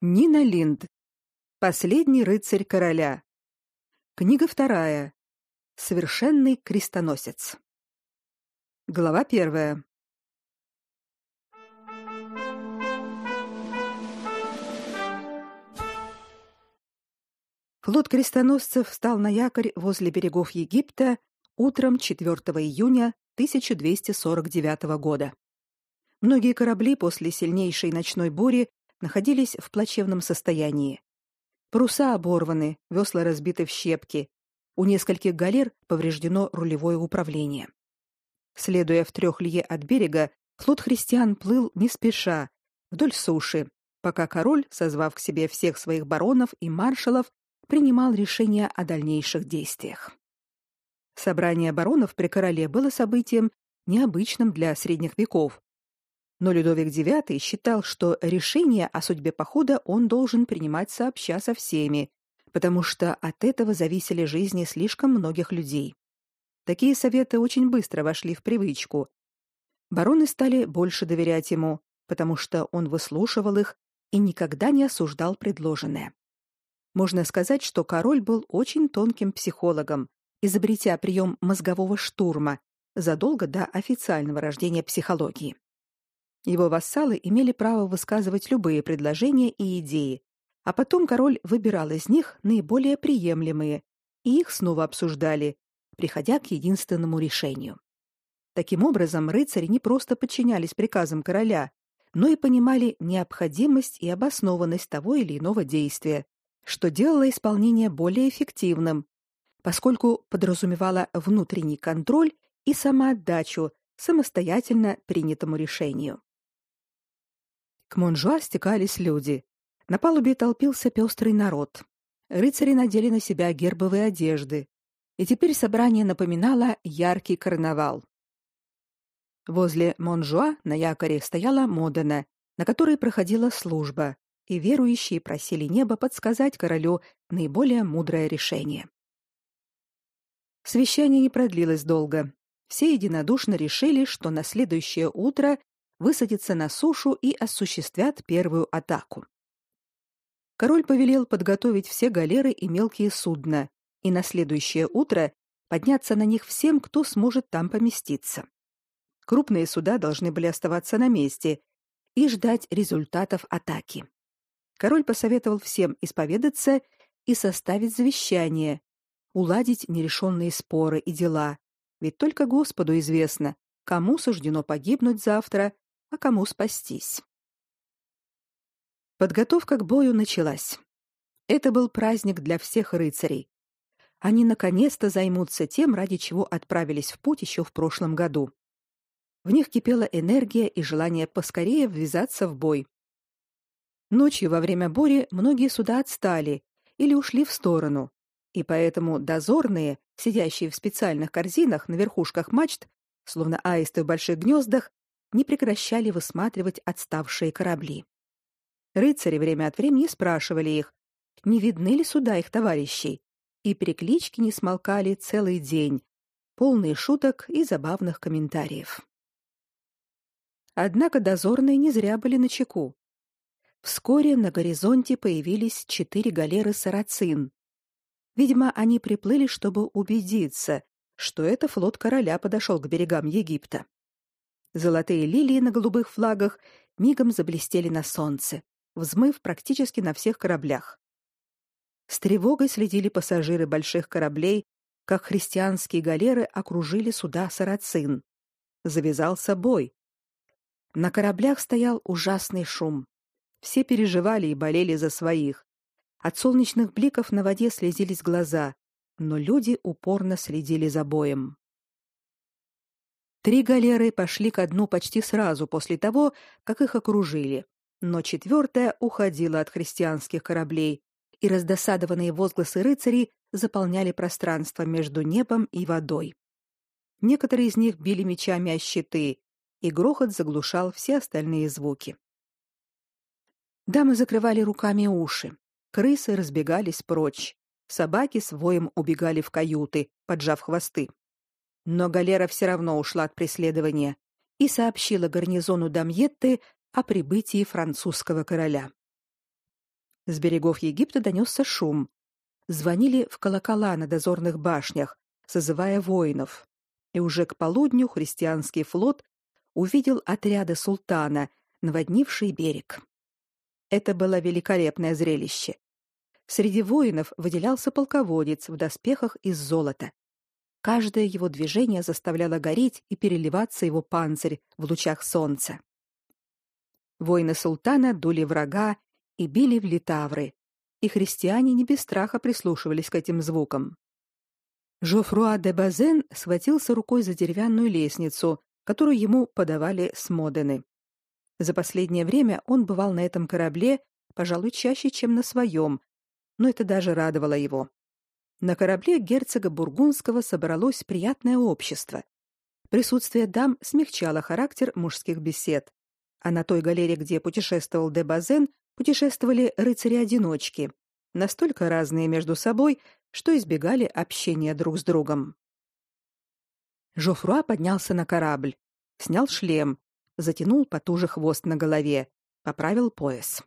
Нина Линд. Последний рыцарь короля. Книга вторая. Совершенный крестоносец. Глава первая. Флот крестоносцев встал на якорь возле берегов Египта утром 4 июня 1249 года. Многие корабли после сильнейшей ночной бури находились в плачевном состоянии. Паруса оборваны, весла разбиты в щепки. У нескольких галер повреждено рулевое управление. Следуя в трех лье от берега, флот христиан плыл не спеша, вдоль суши, пока король, созвав к себе всех своих баронов и маршалов, принимал решения о дальнейших действиях. Собрание баронов при короле было событием необычным для средних веков, но Людовик IX считал, что решение о судьбе похода он должен принимать сообща со всеми, потому что от этого зависели жизни слишком многих людей. Такие советы очень быстро вошли в привычку. Бароны стали больше доверять ему, потому что он выслушивал их и никогда не осуждал предложенное. Можно сказать, что король был очень тонким психологом, изобретя прием мозгового штурма задолго до официального рождения психологии. Его вассалы имели право высказывать любые предложения и идеи, а потом король выбирал из них наиболее приемлемые, и их снова обсуждали, приходя к единственному решению. Таким образом, рыцари не просто подчинялись приказам короля, но и понимали необходимость и обоснованность того или иного действия, что делало исполнение более эффективным, поскольку подразумевало внутренний контроль и самоотдачу самостоятельно принятому решению. К Монжуа стекались люди. На палубе толпился пестрый народ. Рыцари надели на себя гербовые одежды, и теперь собрание напоминало яркий карнавал. Возле Монжуа на якоре стояла Модена, на которой проходила служба, и верующие просили небо подсказать королю наиболее мудрое решение. Совещание не продлилось долго. Все единодушно решили, что на следующее утро высадятся на сушу и осуществят первую атаку. Король повелел подготовить все галеры и мелкие судна, и на следующее утро подняться на них всем, кто сможет там поместиться. Крупные суда должны были оставаться на месте и ждать результатов атаки. Король посоветовал всем исповедаться и составить завещание, уладить нерешенные споры и дела, ведь только Господу известно, кому суждено погибнуть завтра, а кому спастись. Подготовка к бою началась. Это был праздник для всех рыцарей. Они наконец-то займутся тем, ради чего отправились в путь еще в прошлом году. В них кипела энергия и желание поскорее ввязаться в бой. Ночью во время бури многие суда отстали или ушли в сторону, и поэтому дозорные, сидящие в специальных корзинах на верхушках мачт, словно аисты в больших гнездах, не прекращали высматривать отставшие корабли. Рыцари время от времени спрашивали их, не видны ли суда их товарищей, и переклички не смолкали целый день, полные шуток и забавных комментариев. Однако дозорные не зря были на чеку. Вскоре на горизонте появились четыре галеры сарацин. Видимо, они приплыли, чтобы убедиться, что это флот короля подошел к берегам Египта. Золотые лилии на голубых флагах мигом заблестели на солнце, взмыв практически на всех кораблях. С тревогой следили пассажиры больших кораблей, как христианские галеры окружили суда сарацин. Завязался бой. На кораблях стоял ужасный шум. Все переживали и болели за своих. От солнечных бликов на воде слезились глаза, но люди упорно следили за боем. Три галеры пошли ко дну почти сразу после того, как их окружили, но четвертая уходила от христианских кораблей, и раздосадованные возгласы рыцарей заполняли пространство между небом и водой. Некоторые из них били мечами о щиты, и грохот заглушал все остальные звуки. Дамы закрывали руками уши, крысы разбегались прочь, собаки с воем убегали в каюты, поджав хвосты. Но галера все равно ушла от преследования и сообщила гарнизону Дамьетты о прибытии французского короля. С берегов Египта донесся шум. Звонили в колокола на дозорных башнях, созывая воинов. И уже к полудню христианский флот увидел отряды султана, наводнившие берег. Это было великолепное зрелище. Среди воинов выделялся полководец в доспехах из золота. Каждое его движение заставляло гореть и переливаться его панцирь в лучах солнца. Воины султана дули врага и били в литавры, и христиане не без страха прислушивались к этим звукам. Жофруа де Базен схватился рукой за деревянную лестницу, которую ему подавали с Модены. За последнее время он бывал на этом корабле, пожалуй, чаще, чем на своем, но это даже радовало его. На корабле герцога Бургундского собралось приятное общество. Присутствие дам смягчало характер мужских бесед, а на той галере, где путешествовал де Базен, путешествовали рыцари-одиночки, настолько разные между собой, что избегали общения друг с другом. Жофруа поднялся на корабль, снял шлем, затянул потуже хвост на голове, поправил пояс.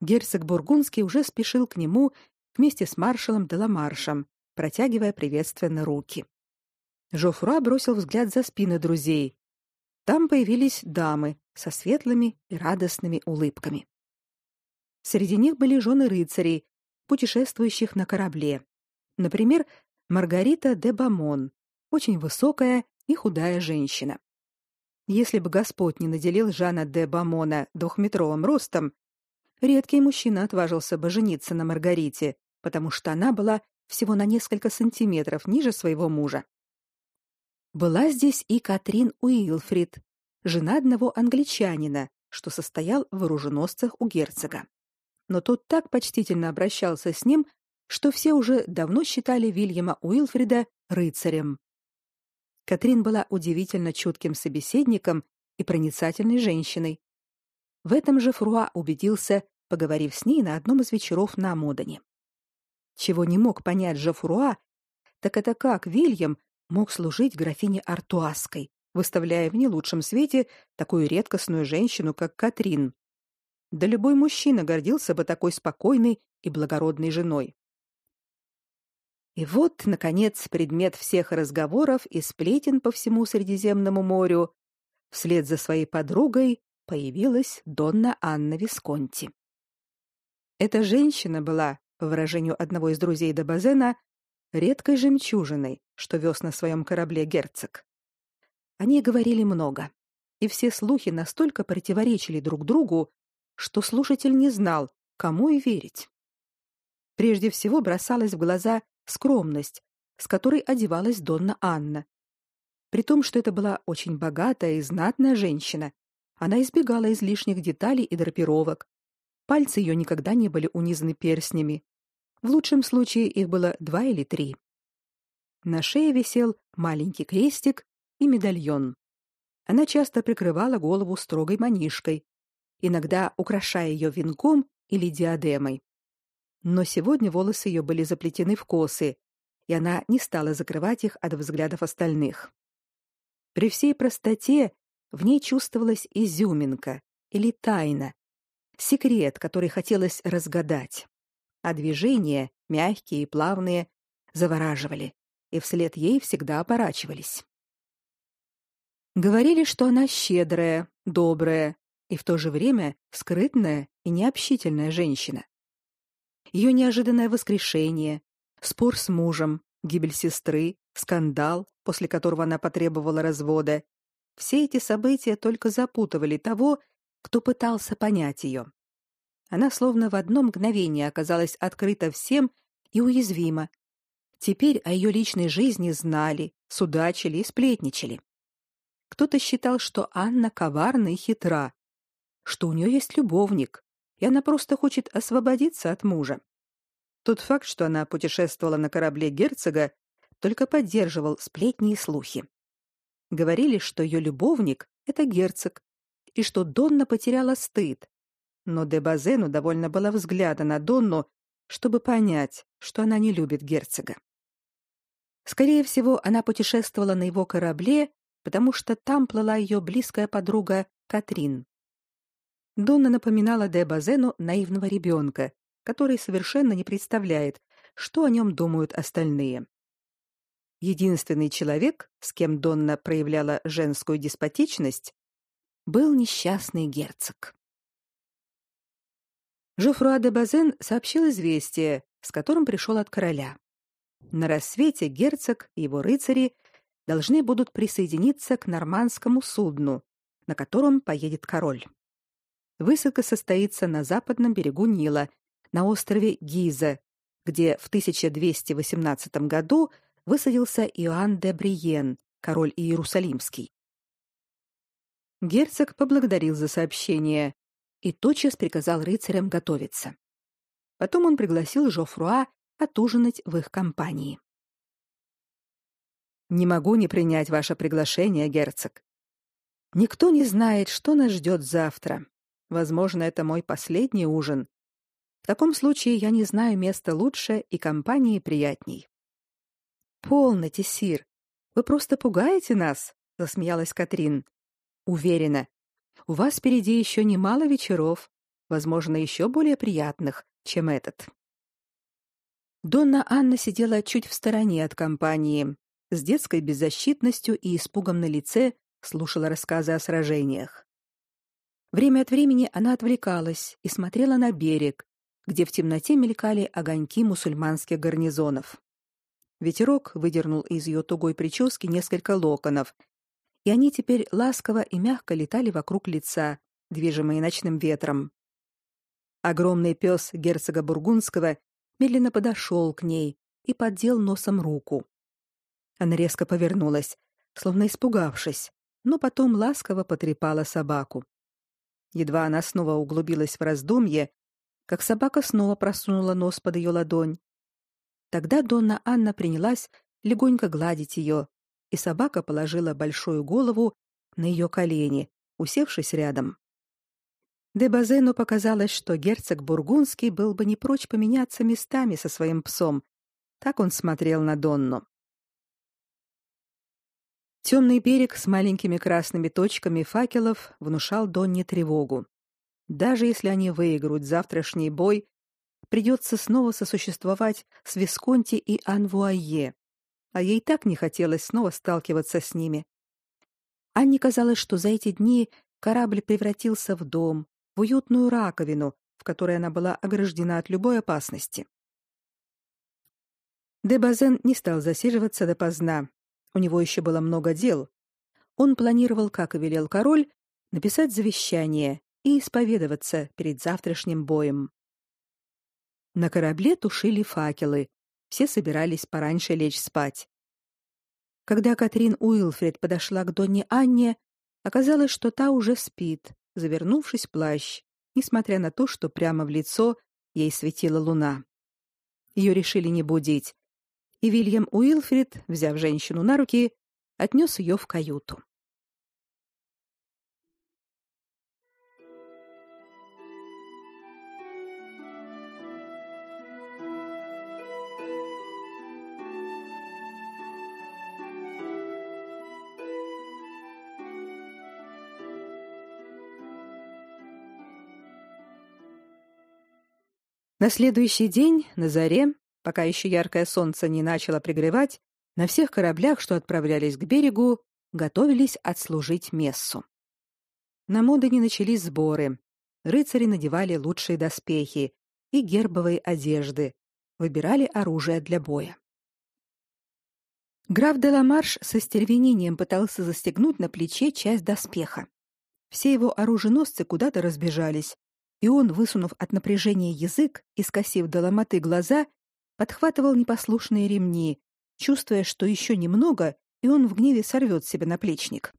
Герцог Бургундский уже спешил к нему вместе с маршалом Деламаршем, протягивая приветственно руки. Жофруа бросил взгляд за спины друзей. Там появились дамы со светлыми и радостными улыбками. Среди них были жены рыцарей, путешествующих на корабле. Например, Маргарита де Бамон, очень высокая и худая женщина. Если бы Господь не наделил Жана де Бамона двухметровым ростом, редкий мужчина отважился бы жениться на Маргарите, потому что она была всего на несколько сантиметров ниже своего мужа. Была здесь и Катрин Уилфрид, жена одного англичанина, что состоял в оруженосцах у герцога. Но тот так почтительно обращался с ним, что все уже давно считали Вильяма Уилфрида рыцарем. Катрин была удивительно чутким собеседником и проницательной женщиной. В этом же Фруа убедился, поговорив с ней на одном из вечеров на Модане. Чего не мог понять Жофруа, так это как Вильям мог служить графине Артуаской, выставляя в не лучшем свете такую редкостную женщину, как Катрин. Да любой мужчина гордился бы такой спокойной и благородной женой. И вот, наконец, предмет всех разговоров и сплетен по всему Средиземному морю. Вслед за своей подругой появилась Донна Анна Висконти. Эта женщина была, по выражению одного из друзей Дебазена, редкой жемчужиной, что вез на своем корабле герцог. Они говорили много, и все слухи настолько противоречили друг другу, что слушатель не знал, кому и верить. Прежде всего бросалась в глаза скромность, с которой одевалась Донна Анна. При том, что это была очень богатая и знатная женщина, она избегала излишних деталей и драпировок. Пальцы ее никогда не были унизаны перстнями. В лучшем случае их было два или три. На шее висел маленький крестик и медальон. Она часто прикрывала голову строгой манишкой, иногда украшая ее венком или диадемой но сегодня волосы ее были заплетены в косы, и она не стала закрывать их от взглядов остальных. При всей простоте в ней чувствовалась изюминка или тайна, секрет, который хотелось разгадать. А движения, мягкие и плавные, завораживали, и вслед ей всегда оборачивались. Говорили, что она щедрая, добрая и в то же время скрытная и необщительная женщина ее неожиданное воскрешение, спор с мужем, гибель сестры, скандал, после которого она потребовала развода. Все эти события только запутывали того, кто пытался понять ее. Она словно в одно мгновение оказалась открыта всем и уязвима. Теперь о ее личной жизни знали, судачили и сплетничали. Кто-то считал, что Анна коварна и хитра, что у нее есть любовник, и она просто хочет освободиться от мужа. Тот факт, что она путешествовала на корабле герцога, только поддерживал сплетни и слухи. Говорили, что ее любовник это герцог, и что Донна потеряла стыд. Но де Базену довольно было взгляда на Донну, чтобы понять, что она не любит герцога. Скорее всего, она путешествовала на его корабле, потому что там плыла ее близкая подруга Катрин. Донна напоминала де Базену наивного ребенка, который совершенно не представляет, что о нем думают остальные. Единственный человек, с кем Донна проявляла женскую деспотичность, был несчастный герцог. Жофруа де Базен сообщил известие, с которым пришел от короля. На рассвете герцог и его рыцари должны будут присоединиться к нормандскому судну, на котором поедет король. Высадка состоится на западном берегу Нила, на острове Гиза, где в 1218 году высадился Иоанн де Бриен, король Иерусалимский. Герцог поблагодарил за сообщение и тотчас приказал рыцарям готовиться. Потом он пригласил Жофруа отужинать в их компании. Не могу не принять ваше приглашение, герцог. Никто не знает, что нас ждет завтра. Возможно, это мой последний ужин. В таком случае я не знаю места лучше и компании приятней. Полноте, сир. Вы просто пугаете нас, засмеялась Катрин. Уверена, у вас впереди еще немало вечеров, возможно, еще более приятных, чем этот. Донна Анна сидела чуть в стороне от компании, с детской беззащитностью и испугом на лице слушала рассказы о сражениях. Время от времени она отвлекалась и смотрела на берег, где в темноте мелькали огоньки мусульманских гарнизонов. Ветерок выдернул из ее тугой прически несколько локонов, и они теперь ласково и мягко летали вокруг лица, движимые ночным ветром. Огромный пес герцога Бургундского медленно подошел к ней и поддел носом руку. Она резко повернулась, словно испугавшись, но потом ласково потрепала собаку. Едва она снова углубилась в раздумье, как собака снова просунула нос под ее ладонь. Тогда Донна Анна принялась легонько гладить ее, и собака положила большую голову на ее колени, усевшись рядом. Де Базену показалось, что герцог Бургундский был бы не прочь поменяться местами со своим псом. Так он смотрел на Донну. Темный берег с маленькими красными точками факелов внушал Донне тревогу. Даже если они выиграют завтрашний бой, придется снова сосуществовать с Висконти и Анвуае, а ей так не хотелось снова сталкиваться с ними. Анне казалось, что за эти дни корабль превратился в дом, в уютную раковину, в которой она была ограждена от любой опасности. Де Базен не стал засиживаться допоздна. У него еще было много дел. Он планировал, как и велел король, написать завещание и исповедоваться перед завтрашним боем. На корабле тушили факелы. Все собирались пораньше лечь спать. Когда Катрин Уилфред подошла к Донне Анне, оказалось, что та уже спит, завернувшись в плащ, несмотря на то, что прямо в лицо ей светила луна. Ее решили не будить, и Вильям Уилфрид, взяв женщину на руки, отнес ее в каюту. На следующий день, на заре, пока еще яркое солнце не начало пригревать, на всех кораблях, что отправлялись к берегу, готовились отслужить мессу. На Модене начались сборы. Рыцари надевали лучшие доспехи и гербовые одежды, выбирали оружие для боя. Граф де Ламарш со стервенением пытался застегнуть на плече часть доспеха. Все его оруженосцы куда-то разбежались, и он, высунув от напряжения язык и скосив до ломоты глаза, подхватывал непослушные ремни, чувствуя, что еще немного, и он в гневе сорвет себе наплечник.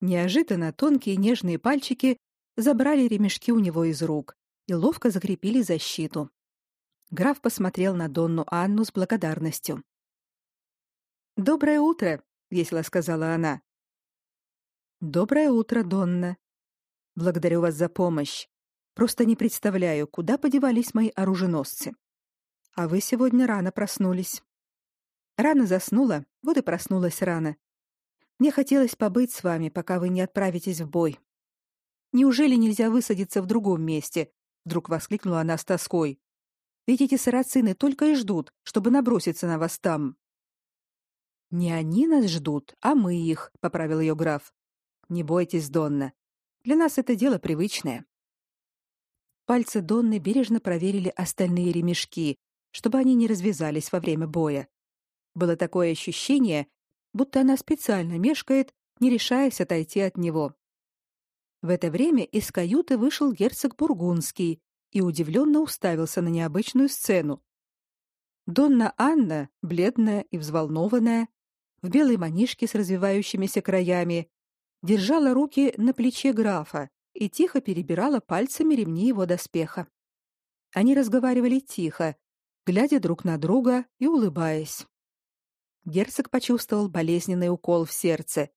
Неожиданно тонкие нежные пальчики забрали ремешки у него из рук и ловко закрепили защиту. Граф посмотрел на Донну Анну с благодарностью. «Доброе утро», — весело сказала она. «Доброе утро, Донна. Благодарю вас за помощь. Просто не представляю, куда подевались мои оруженосцы. А вы сегодня рано проснулись. Рано заснула, вот и проснулась рано. Мне хотелось побыть с вами, пока вы не отправитесь в бой. Неужели нельзя высадиться в другом месте, вдруг воскликнула она с тоской. Ведь эти сарацины только и ждут, чтобы наброситься на вас там. Не они нас ждут, а мы их, поправил ее граф. Не бойтесь, Донна. Для нас это дело привычное. Пальцы Донны бережно проверили остальные ремешки, чтобы они не развязались во время боя. Было такое ощущение, будто она специально мешкает, не решаясь отойти от него. В это время из каюты вышел герцог Бургундский и удивленно уставился на необычную сцену. Донна Анна, бледная и взволнованная, в белой манишке с развивающимися краями, держала руки на плече графа и тихо перебирала пальцами ремни его доспеха. Они разговаривали тихо, глядя друг на друга и улыбаясь. Герцог почувствовал болезненный укол в сердце,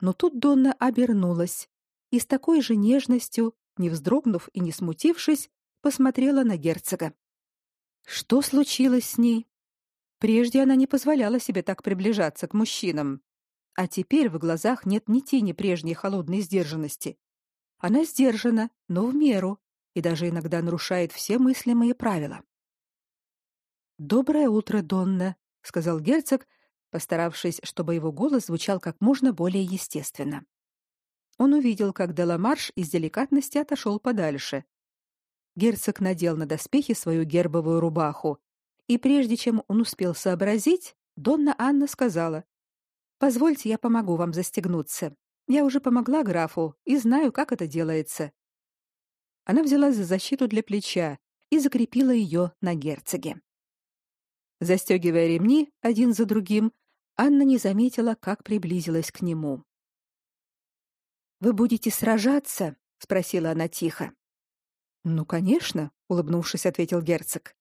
но тут Донна обернулась и с такой же нежностью, не вздрогнув и не смутившись, посмотрела на герцога. Что случилось с ней? Прежде она не позволяла себе так приближаться к мужчинам, а теперь в глазах нет ни тени прежней холодной сдержанности. Она сдержана, но в меру, и даже иногда нарушает все мыслимые правила. Доброе утро, Донна, сказал герцог, постаравшись, чтобы его голос звучал как можно более естественно. Он увидел, как Деламарш из деликатности отошел подальше, герцог надел на доспехи свою гербовую рубаху, и прежде чем он успел сообразить, Донна Анна сказала: "Позвольте, я помогу вам застегнуться. Я уже помогла графу и знаю, как это делается". Она взялась за защиту для плеча и закрепила ее на герцоге. Застегивая ремни один за другим, Анна не заметила, как приблизилась к нему. Вы будете сражаться? спросила она тихо. Ну, конечно, улыбнувшись, ответил герцог.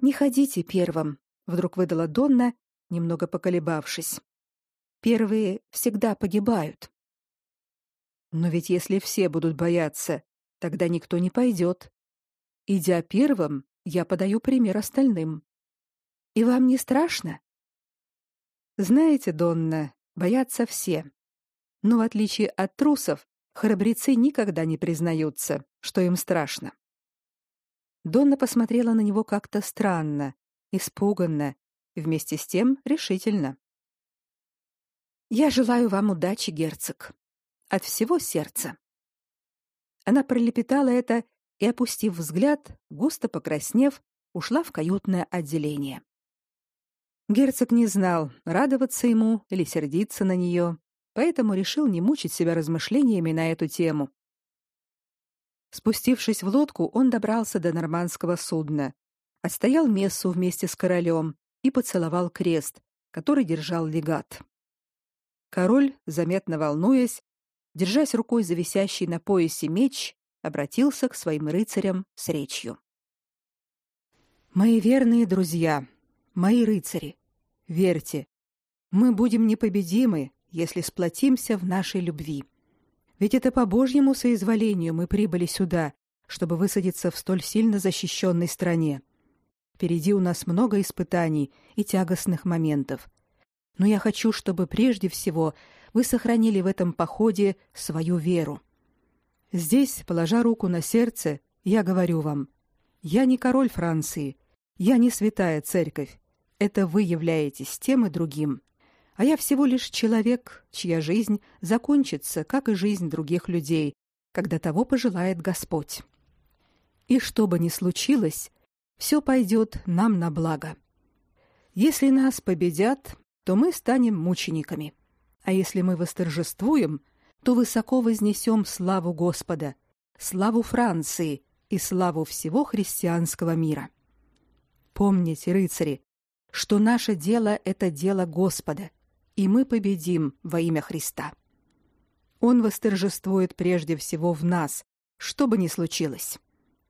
Не ходите первым, вдруг выдала Донна, немного поколебавшись. Первые всегда погибают. Но ведь если все будут бояться, тогда никто не пойдет. Идя первым, я подаю пример остальным. И вам не страшно? Знаете, Донна, боятся все. Но в отличие от трусов, храбрецы никогда не признаются, что им страшно. Донна посмотрела на него как-то странно, испуганно и вместе с тем решительно. Я желаю вам удачи, герцог, от всего сердца. Она пролепетала это и, опустив взгляд, густо покраснев, ушла в каютное отделение. Герцог не знал, радоваться ему или сердиться на нее, поэтому решил не мучить себя размышлениями на эту тему. Спустившись в лодку, он добрался до нормандского судна, отстоял мессу вместе с королем и поцеловал крест, который держал легат. Король, заметно волнуясь, держась рукой за висящий на поясе меч, обратился к своим рыцарям с речью. Мои верные друзья, мои рыцари, верьте, мы будем непобедимы, если сплотимся в нашей любви. Ведь это по Божьему соизволению мы прибыли сюда, чтобы высадиться в столь сильно защищенной стране. Впереди у нас много испытаний и тягостных моментов. Но я хочу, чтобы прежде всего вы сохранили в этом походе свою веру. Здесь, положа руку на сердце, я говорю вам: я не король Франции, я не святая церковь. Это вы являетесь тем и другим а я всего лишь человек, чья жизнь закончится, как и жизнь других людей, когда того пожелает Господь. И что бы ни случилось, все пойдет нам на благо. Если нас победят, то мы станем мучениками, а если мы восторжествуем, то высоко вознесем славу Господа, славу Франции и славу всего христианского мира. Помните, рыцари, что наше дело это дело Господа, и мы победим во имя Христа. Он восторжествует прежде всего в нас, что бы ни случилось.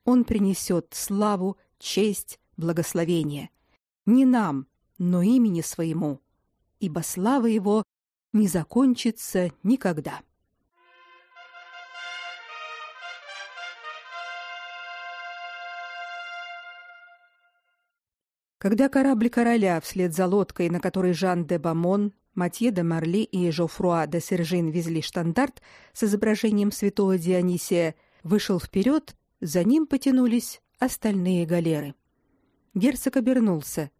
Он принесет славу, честь, благословение не нам, но имени своему, ибо слава его не закончится никогда. Когда корабль короля вслед за лодкой, на которой Жан де Бамон Матье де Марли и Жофруа де Сержин везли штандарт с изображением святого Дионисия, вышел вперед, за ним потянулись остальные галеры. Герцог обернулся.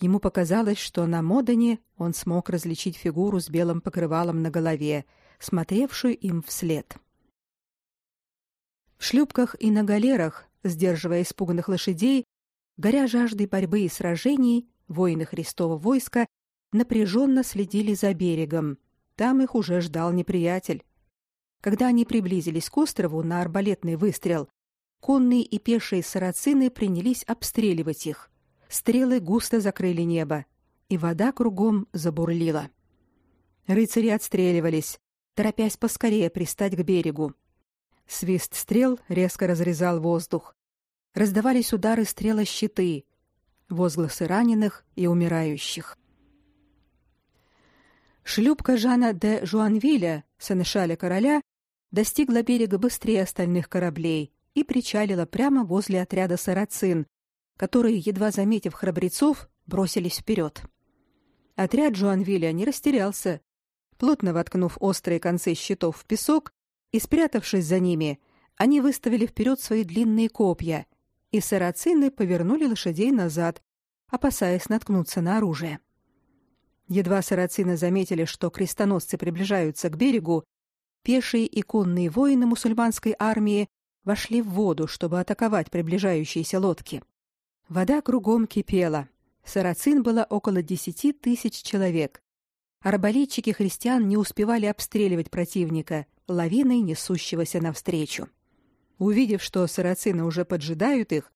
Ему показалось, что на Модане он смог различить фигуру с белым покрывалом на голове, смотревшую им вслед. В шлюпках и на галерах, сдерживая испуганных лошадей, горя жаждой борьбы и сражений, воины Христова войска напряженно следили за берегом. Там их уже ждал неприятель. Когда они приблизились к острову на арбалетный выстрел, конные и пешие сарацины принялись обстреливать их. Стрелы густо закрыли небо, и вода кругом забурлила. Рыцари отстреливались, торопясь поскорее пристать к берегу. Свист стрел резко разрезал воздух. Раздавались удары стрела щиты, возгласы раненых и умирающих. Шлюпка Жана де Жуанвиля, сенешаля короля, достигла берега быстрее остальных кораблей и причалила прямо возле отряда сарацин, которые, едва заметив храбрецов, бросились вперед. Отряд Жуанвиля не растерялся. Плотно воткнув острые концы щитов в песок и спрятавшись за ними, они выставили вперед свои длинные копья, и сарацины повернули лошадей назад, опасаясь наткнуться на оружие. Едва сарацины заметили, что крестоносцы приближаются к берегу, пешие и конные воины мусульманской армии вошли в воду, чтобы атаковать приближающиеся лодки. Вода кругом кипела. Сарацин было около десяти тысяч человек. Арбалетчики христиан не успевали обстреливать противника, лавиной несущегося навстречу. Увидев, что сарацины уже поджидают их,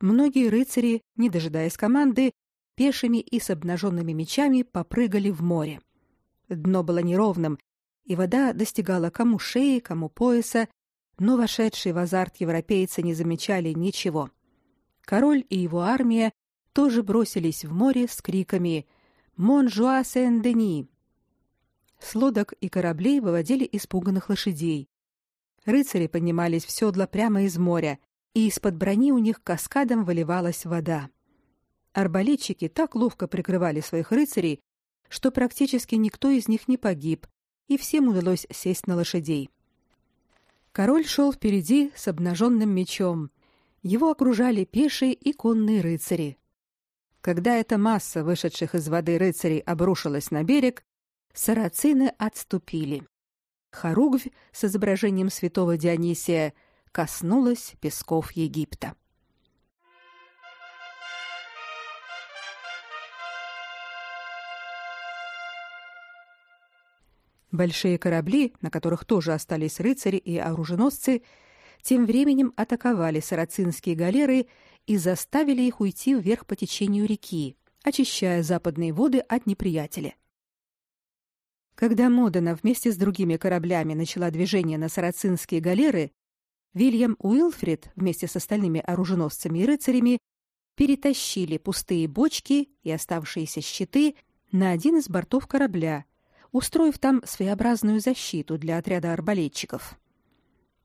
многие рыцари, не дожидаясь команды, пешими и с обнаженными мечами попрыгали в море. Дно было неровным, и вода достигала кому шеи, кому пояса, но вошедшие в азарт европейцы не замечали ничего. Король и его армия тоже бросились в море с криками «Мон жуа сен-дени!». С лодок и кораблей выводили испуганных лошадей. Рыцари поднимались в седла прямо из моря, и из-под брони у них каскадом выливалась вода. Арбалетчики так ловко прикрывали своих рыцарей, что практически никто из них не погиб, и всем удалось сесть на лошадей. Король шел впереди с обнаженным мечом. Его окружали пешие и конные рыцари. Когда эта масса вышедших из воды рыцарей обрушилась на берег, сарацины отступили. Хоругвь с изображением святого Дионисия коснулась песков Египта. Большие корабли, на которых тоже остались рыцари и оруженосцы, тем временем атаковали сарацинские галеры и заставили их уйти вверх по течению реки, очищая западные воды от неприятеля. Когда Модена вместе с другими кораблями начала движение на сарацинские галеры, Вильям Уилфрид вместе с остальными оруженосцами и рыцарями перетащили пустые бочки и оставшиеся щиты на один из бортов корабля устроив там своеобразную защиту для отряда арбалетчиков.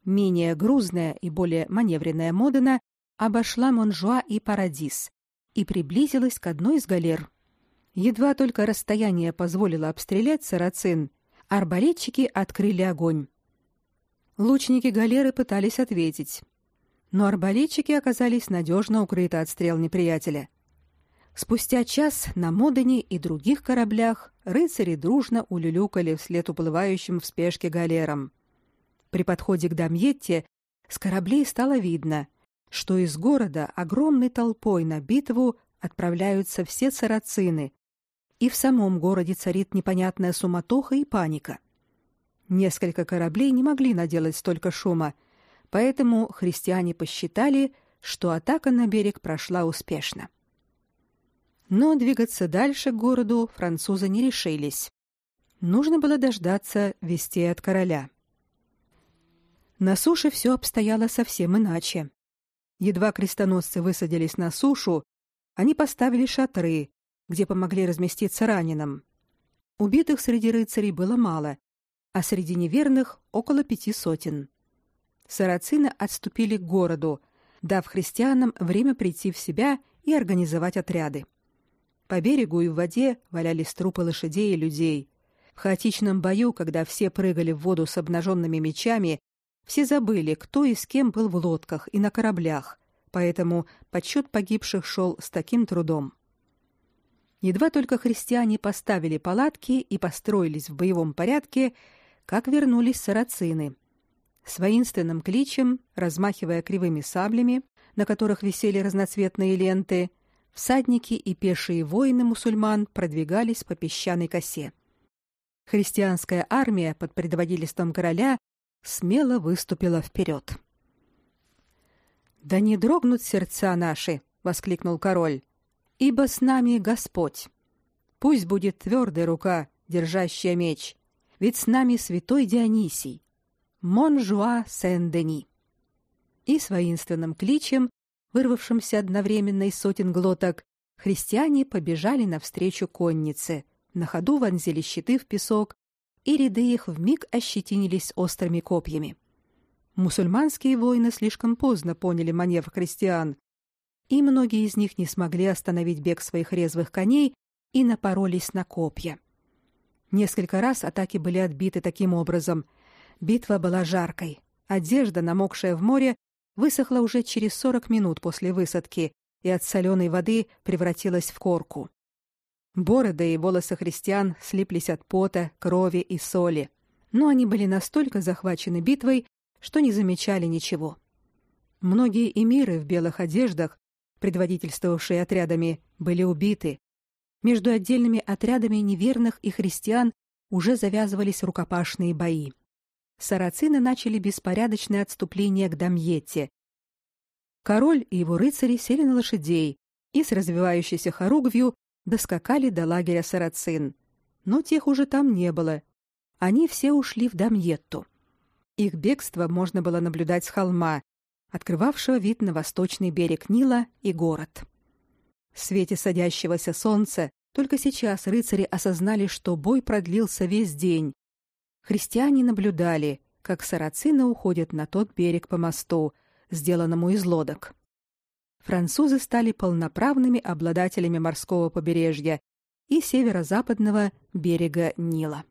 Менее грузная и более маневренная Модена обошла Монжуа и Парадис и приблизилась к одной из галер. Едва только расстояние позволило обстрелять сарацин, арбалетчики открыли огонь. Лучники галеры пытались ответить, но арбалетчики оказались надежно укрыты от стрел неприятеля. Спустя час на Модене и других кораблях рыцари дружно улюлюкали вслед уплывающим в спешке галерам. При подходе к Дамьетте с кораблей стало видно, что из города огромной толпой на битву отправляются все сарацины, и в самом городе царит непонятная суматоха и паника. Несколько кораблей не могли наделать столько шума, поэтому христиане посчитали, что атака на берег прошла успешно. Но двигаться дальше к городу французы не решились. Нужно было дождаться вести от короля. На суше все обстояло совсем иначе. Едва крестоносцы высадились на сушу, они поставили шатры, где помогли разместиться раненым. Убитых среди рыцарей было мало, а среди неверных около пяти сотен. Сарацины отступили к городу, дав христианам время прийти в себя и организовать отряды. По берегу и в воде валялись трупы лошадей и людей. В хаотичном бою, когда все прыгали в воду с обнаженными мечами, Все забыли, кто и с кем был в лодках и на кораблях, поэтому подсчет погибших шел с таким трудом. Едва только христиане поставили палатки и построились в боевом порядке, как вернулись сарацины. С воинственным кличем, размахивая кривыми саблями, на которых висели разноцветные ленты, всадники и пешие воины мусульман продвигались по песчаной косе. Христианская армия под предводительством короля смело выступила вперед. «Да не дрогнут сердца наши!» — воскликнул король ибо с нами Господь. Пусть будет твердая рука, держащая меч, ведь с нами святой Дионисий. Монжуа Сен-Дени. И с воинственным кличем, вырвавшимся одновременно из сотен глоток, христиане побежали навстречу коннице, на ходу вонзили щиты в песок, и ряды их вмиг ощетинились острыми копьями. Мусульманские воины слишком поздно поняли маневр христиан и многие из них не смогли остановить бег своих резвых коней и напоролись на копья. Несколько раз атаки были отбиты таким образом. Битва была жаркой. Одежда, намокшая в море, высохла уже через 40 минут после высадки и от соленой воды превратилась в корку. Бороды и волосы христиан слиплись от пота, крови и соли, но они были настолько захвачены битвой, что не замечали ничего. Многие эмиры в белых одеждах предводительствовавшие отрядами, были убиты. Между отдельными отрядами неверных и христиан уже завязывались рукопашные бои. Сарацины начали беспорядочное отступление к Дамьете. Король и его рыцари сели на лошадей и с развивающейся хоругвью доскакали до лагеря сарацин. Но тех уже там не было. Они все ушли в Дамьетту. Их бегство можно было наблюдать с холма, открывавшего вид на восточный берег Нила и город. В свете садящегося солнца только сейчас рыцари осознали, что бой продлился весь день. Христиане наблюдали, как сарацины уходят на тот берег по мосту, сделанному из лодок. Французы стали полноправными обладателями морского побережья и северо-западного берега Нила.